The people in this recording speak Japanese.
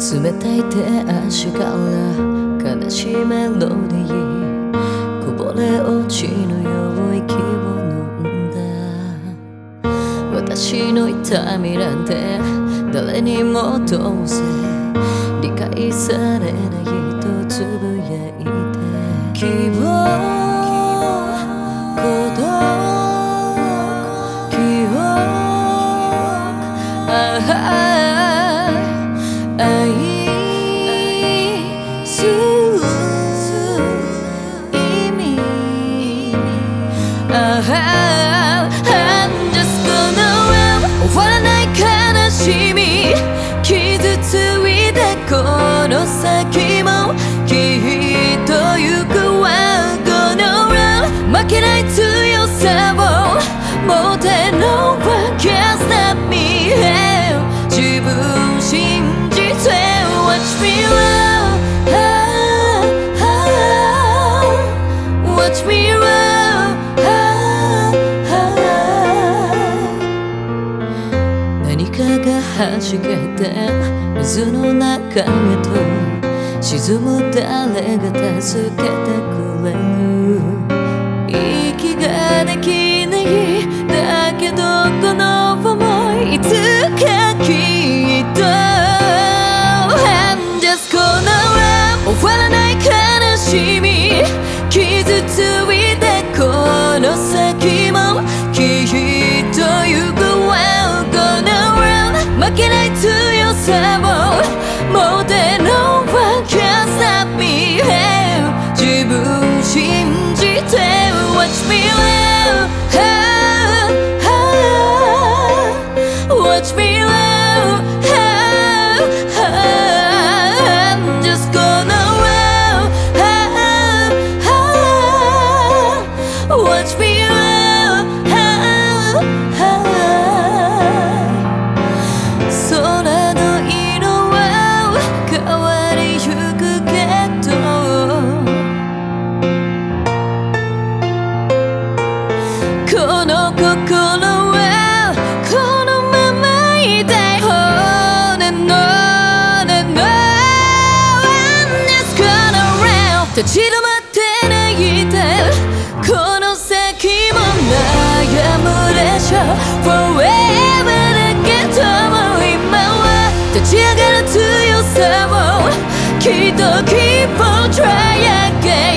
冷たい手足から悲しいメロディーこぼれ落ちのよう息を飲んだ。私の痛みなんて誰にもどうせ。理解されないとつ I'm just gonna run 終わらない悲しみ傷ついたこの先もきっと行くわ Gonna run 負けない強さを持て No one can stop me 自分が弾けて水の中へと沈む誰が助けて強さを持て No one can stop me 自分信じて Watch me run Watch me run この心はこのままいたい骨の根の I'm just gonna run 立ち止まって泣いてこの先も悩むでしょ Forever だけども今は立ち上がる強さをきっと Keep on try again